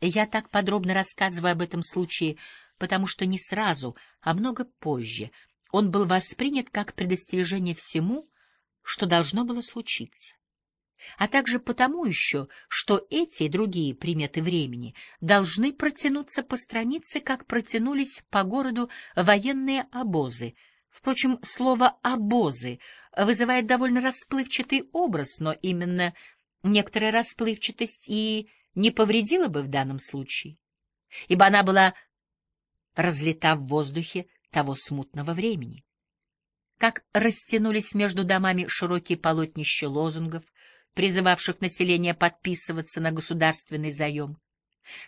Я так подробно рассказываю об этом случае, потому что не сразу, а много позже он был воспринят как предостережение всему, что должно было случиться. А также потому еще, что эти и другие приметы времени должны протянуться по странице, как протянулись по городу военные обозы. Впрочем, слово «обозы» вызывает довольно расплывчатый образ, но именно некоторая расплывчатость и не повредила бы в данном случае, ибо она была разлита в воздухе того смутного времени. Как растянулись между домами широкие полотнища лозунгов, призывавших население подписываться на государственный заем,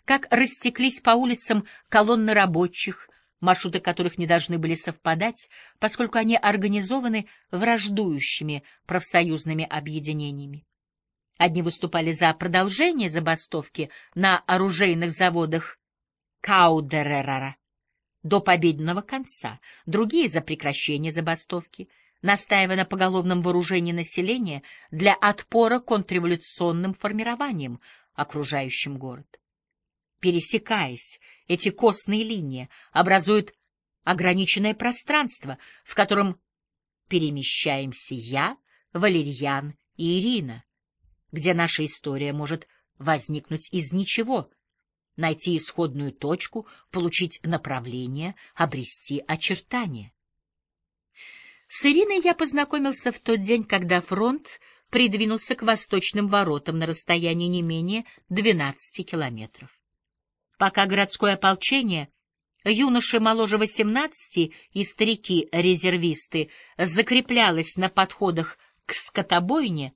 как растеклись по улицам колонны рабочих, маршруты которых не должны были совпадать, поскольку они организованы враждующими профсоюзными объединениями. Одни выступали за продолжение забастовки на оружейных заводах Каудерерара до победного конца, другие — за прекращение забастовки, настаивая на поголовном вооружении населения для отпора контрреволюционным формированиям, окружающим город. Пересекаясь, эти костные линии образуют ограниченное пространство, в котором перемещаемся я, Валерьян и Ирина, где наша история может возникнуть из ничего, найти исходную точку, получить направление, обрести очертания. С Ириной я познакомился в тот день, когда фронт придвинулся к восточным воротам на расстоянии не менее 12 километров. Пока городское ополчение, юноши моложе 18 и старики-резервисты закреплялось на подходах к скотобойне,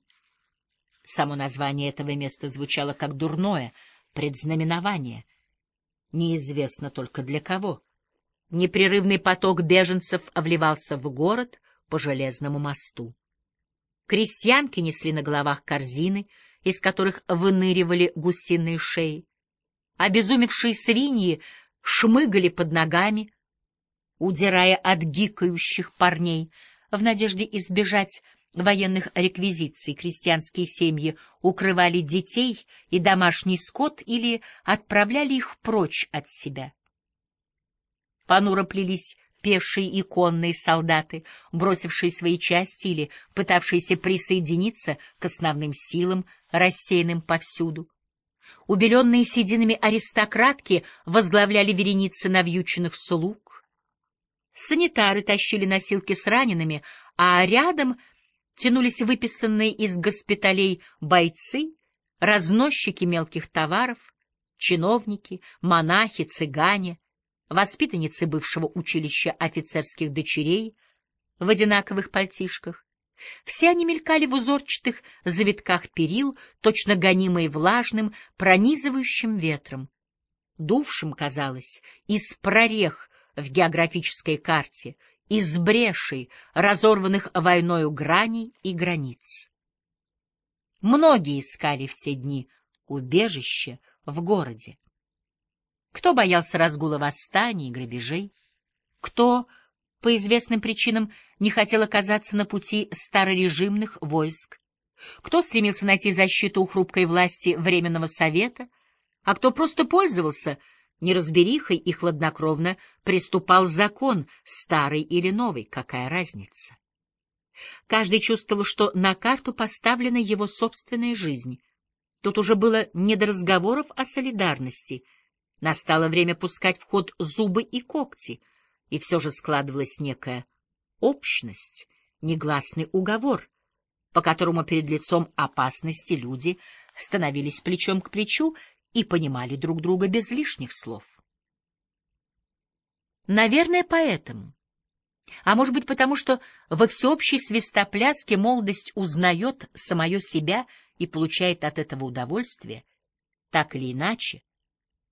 Само название этого места звучало как дурное предзнаменование. Неизвестно только для кого. Непрерывный поток беженцев вливался в город по железному мосту. Крестьянки несли на головах корзины, из которых выныривали гусиные шеи. Обезумевшие свиньи шмыгали под ногами, удирая от гикающих парней, в надежде избежать военных реквизиций крестьянские семьи укрывали детей и домашний скот или отправляли их прочь от себя. Понуро плелись пешие и конные солдаты, бросившие свои части или пытавшиеся присоединиться к основным силам, рассеянным повсюду. Убеленные сединами аристократки возглавляли вереницы навьюченных слуг. Санитары тащили носилки с ранеными, а рядом — тянулись выписанные из госпиталей бойцы, разносчики мелких товаров, чиновники, монахи, цыгане, воспитанницы бывшего училища офицерских дочерей в одинаковых пальтишках. Все они мелькали в узорчатых завитках перил, точно гонимые влажным, пронизывающим ветром, дувшим, казалось, из прорех в географической карте, из брешей, разорванных войною граней и границ. Многие искали в те дни убежище в городе. Кто боялся разгула восстаний и грабежей, кто, по известным причинам, не хотел оказаться на пути старорежимных войск, кто стремился найти защиту у хрупкой власти Временного Совета, а кто просто пользовался — неразберихой и хладнокровно приступал закон, старый или новый, какая разница. Каждый чувствовал, что на карту поставлена его собственная жизнь. Тут уже было не до разговоров о солидарности. Настало время пускать в ход зубы и когти, и все же складывалась некая общность, негласный уговор, по которому перед лицом опасности люди становились плечом к плечу и понимали друг друга без лишних слов. Наверное, поэтому. А может быть, потому что во всеобщей свистопляске молодость узнает самое себя и получает от этого удовольствие, так или иначе.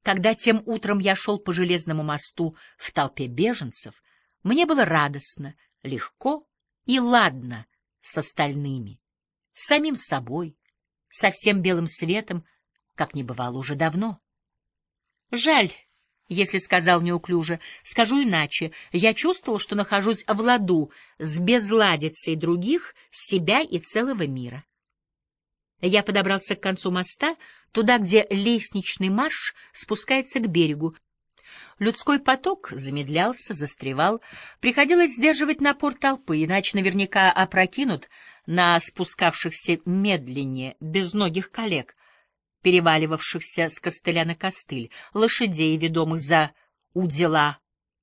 Когда тем утром я шел по железному мосту в толпе беженцев, мне было радостно, легко и ладно с остальными, с самим собой, со всем белым светом, как не бывало уже давно. Жаль, если сказал неуклюже, скажу иначе. Я чувствовал, что нахожусь в ладу с безладицей других, себя и целого мира. Я подобрался к концу моста, туда, где лестничный марш спускается к берегу. Людской поток замедлялся, застревал. Приходилось сдерживать напор толпы, иначе наверняка опрокинут на спускавшихся медленнее, безногих коллег, переваливавшихся с костыля на костыль, лошадей, ведомых за удила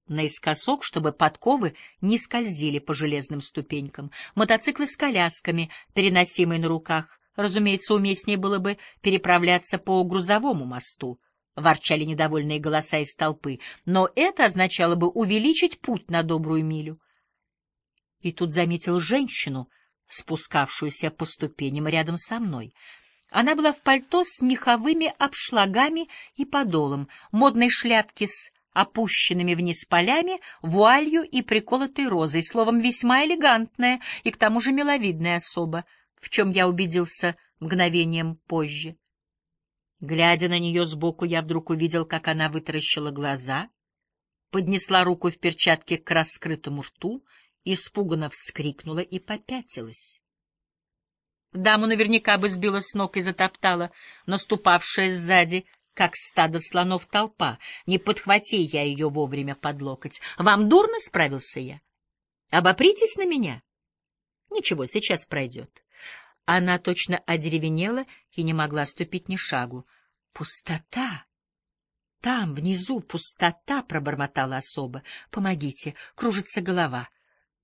наискосок, чтобы подковы не скользили по железным ступенькам, мотоциклы с колясками, переносимые на руках. Разумеется, уместнее было бы переправляться по грузовому мосту. Ворчали недовольные голоса из толпы, но это означало бы увеличить путь на добрую милю. И тут заметил женщину, спускавшуюся по ступеням рядом со мной. Она была в пальто с меховыми обшлагами и подолом, модной шляпке с опущенными вниз полями, вуалью и приколотой розой, словом, весьма элегантная и к тому же миловидная особа, в чем я убедился мгновением позже. Глядя на нее сбоку, я вдруг увидел, как она вытаращила глаза, поднесла руку в перчатке к раскрытому рту, испуганно вскрикнула и попятилась. Даму наверняка бы сбила с ног и затоптала, наступавшая сзади — как стадо слонов толпа. Не подхвати я ее вовремя под локоть. Вам дурно справился я? Обопритесь на меня. Ничего, сейчас пройдет. Она точно одеревенела и не могла ступить ни шагу. Пустота! Там, внизу, пустота, — пробормотала особа. Помогите, кружится голова.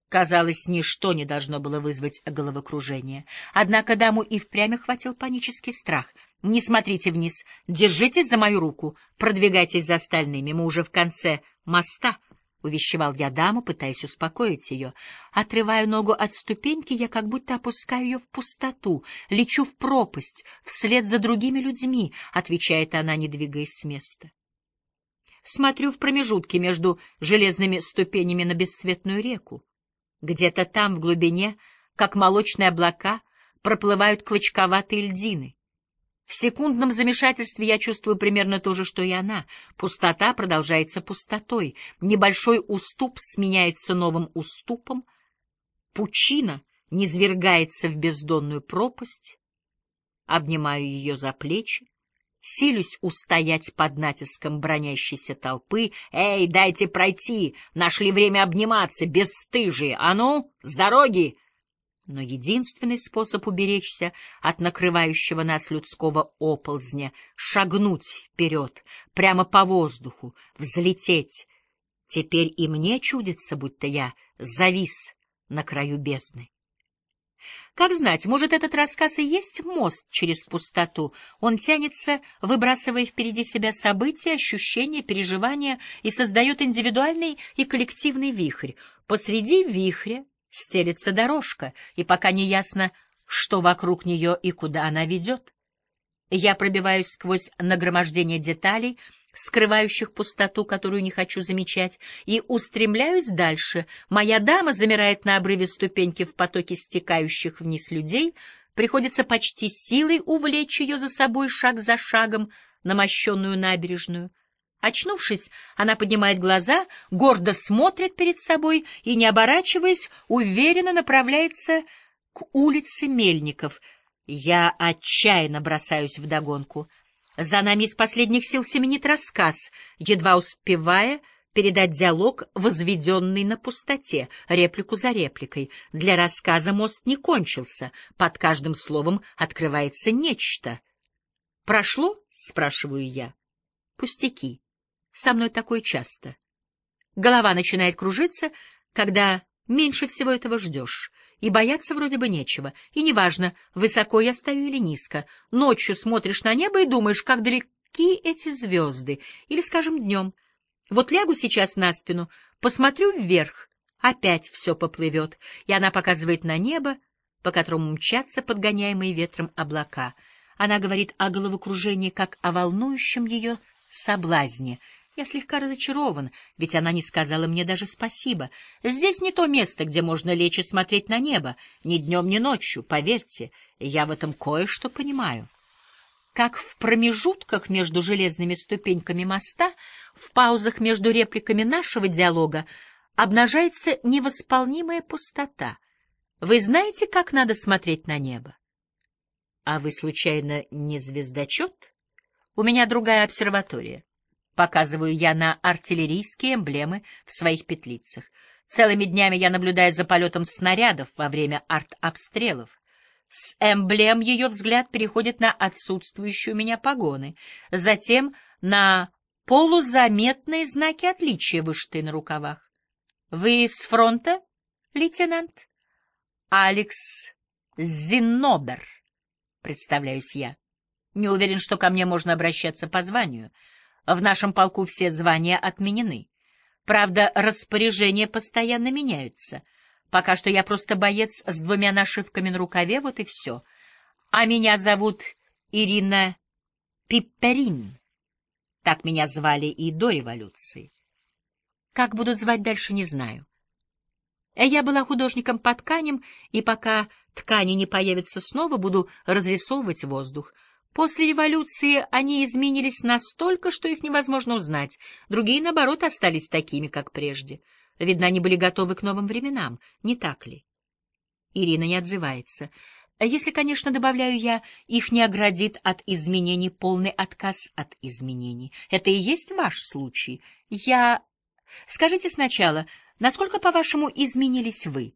Казалось, ничто не должно было вызвать головокружение. Однако даму и впрямь охватил панический страх — не смотрите вниз, держитесь за мою руку, продвигайтесь за остальными, мы уже в конце моста, — увещевал я даму, пытаясь успокоить ее. Отрываю ногу от ступеньки, я как будто опускаю ее в пустоту, лечу в пропасть, вслед за другими людьми, — отвечает она, не двигаясь с места. Смотрю в промежутке между железными ступенями на бесцветную реку. Где-то там, в глубине, как молочные облака, проплывают клочковатые льдины. В секундном замешательстве я чувствую примерно то же, что и она. Пустота продолжается пустотой. Небольшой уступ сменяется новым уступом. Пучина низвергается в бездонную пропасть. Обнимаю ее за плечи. Силюсь устоять под натиском бронящейся толпы. «Эй, дайте пройти! Нашли время обниматься, бесстыжие! А ну, с дороги!» Но единственный способ уберечься от накрывающего нас людского оползня — шагнуть вперед, прямо по воздуху, взлететь. Теперь и мне чудится, будто я завис на краю бездны. Как знать, может, этот рассказ и есть мост через пустоту. Он тянется, выбрасывая впереди себя события, ощущения, переживания и создает индивидуальный и коллективный вихрь. Посреди вихря стелится дорожка, и пока не ясно, что вокруг нее и куда она ведет. Я пробиваюсь сквозь нагромождение деталей, скрывающих пустоту, которую не хочу замечать, и устремляюсь дальше. Моя дама замирает на обрыве ступеньки в потоке стекающих вниз людей, приходится почти силой увлечь ее за собой шаг за шагом на мощенную набережную. Очнувшись, она поднимает глаза, гордо смотрит перед собой и, не оборачиваясь, уверенно направляется к улице Мельников. Я отчаянно бросаюсь вдогонку. За нами из последних сил семенит рассказ, едва успевая передать диалог, возведенный на пустоте, реплику за репликой. Для рассказа мост не кончился, под каждым словом открывается нечто. «Прошло?» — спрашиваю я. «Пустяки». Со мной такое часто. Голова начинает кружиться, когда меньше всего этого ждешь, и бояться вроде бы нечего, и неважно, высоко я стою или низко. Ночью смотришь на небо и думаешь, как далеки эти звезды, или, скажем, днем. Вот лягу сейчас на спину, посмотрю вверх, опять все поплывет, и она показывает на небо, по которому мчатся подгоняемые ветром облака. Она говорит о головокружении, как о волнующем ее соблазне — я слегка разочарован, ведь она не сказала мне даже спасибо. Здесь не то место, где можно лечь и смотреть на небо, ни днем, ни ночью, поверьте, я в этом кое-что понимаю. Как в промежутках между железными ступеньками моста, в паузах между репликами нашего диалога, обнажается невосполнимая пустота. Вы знаете, как надо смотреть на небо? А вы, случайно, не звездочет? У меня другая обсерватория. Показываю я на артиллерийские эмблемы в своих петлицах. Целыми днями я наблюдаю за полетом снарядов во время артобстрелов. С эмблем ее взгляд переходит на отсутствующие у меня погоны, затем на полузаметные знаки отличия вышитые на рукавах. Вы с фронта, лейтенант? Алекс Зиннобер, представляюсь я. Не уверен, что ко мне можно обращаться по званию. В нашем полку все звания отменены. Правда, распоряжения постоянно меняются. Пока что я просто боец с двумя нашивками на рукаве, вот и все. А меня зовут Ирина Пипперин. Так меня звали и до революции. Как будут звать дальше, не знаю. Я была художником по тканям, и пока ткани не появятся снова, буду разрисовывать воздух — После революции они изменились настолько, что их невозможно узнать. Другие, наоборот, остались такими, как прежде. Видно, они были готовы к новым временам, не так ли? Ирина не отзывается. Если, конечно, добавляю я, их не оградит от изменений полный отказ от изменений. Это и есть ваш случай. Я... Скажите сначала, насколько, по-вашему, изменились вы?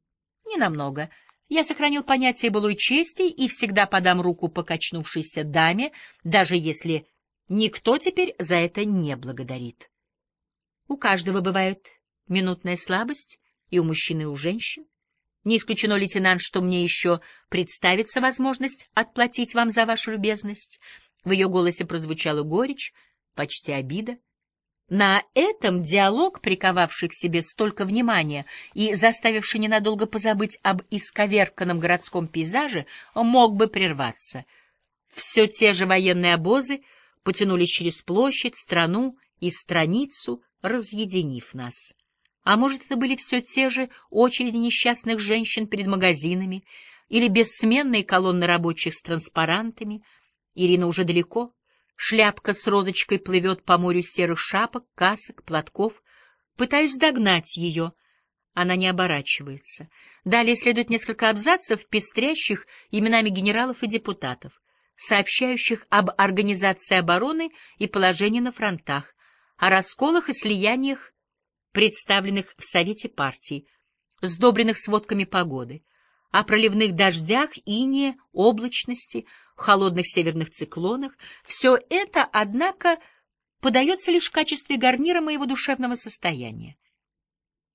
Не намного. Я сохранил понятие былой чести и всегда подам руку покачнувшейся даме, даже если никто теперь за это не благодарит. У каждого бывает минутная слабость, и у мужчин, и у женщин. Не исключено, лейтенант, что мне еще представится возможность отплатить вам за вашу любезность. В ее голосе прозвучала горечь, почти обида. На этом диалог, приковавший к себе столько внимания и заставивший ненадолго позабыть об исковерканном городском пейзаже, мог бы прерваться. Все те же военные обозы потянулись через площадь, страну и страницу, разъединив нас. А может, это были все те же очереди несчастных женщин перед магазинами или бессменные колонны рабочих с транспарантами. Ирина уже далеко — Шляпка с розочкой плывет по морю серых шапок, касок, платков. Пытаюсь догнать ее. Она не оборачивается. Далее следует несколько абзацев, пестрящих именами генералов и депутатов, сообщающих об организации обороны и положении на фронтах, о расколах и слияниях, представленных в Совете партии, сдобренных сводками погоды, о проливных дождях, ине, облачности, холодных северных циклонах. Все это, однако, подается лишь в качестве гарнира моего душевного состояния.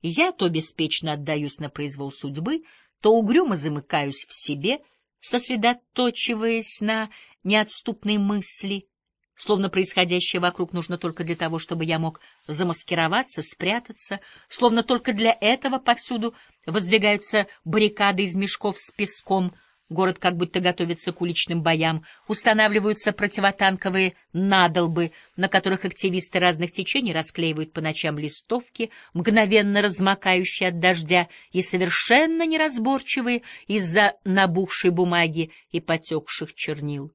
Я то беспечно отдаюсь на произвол судьбы, то угрюмо замыкаюсь в себе, сосредоточиваясь на неотступной мысли, словно происходящее вокруг нужно только для того, чтобы я мог замаскироваться, спрятаться, словно только для этого повсюду воздвигаются баррикады из мешков с песком — Город как будто готовится к уличным боям, устанавливаются противотанковые надолбы, на которых активисты разных течений расклеивают по ночам листовки, мгновенно размокающие от дождя и совершенно неразборчивые из-за набухшей бумаги и потекших чернил.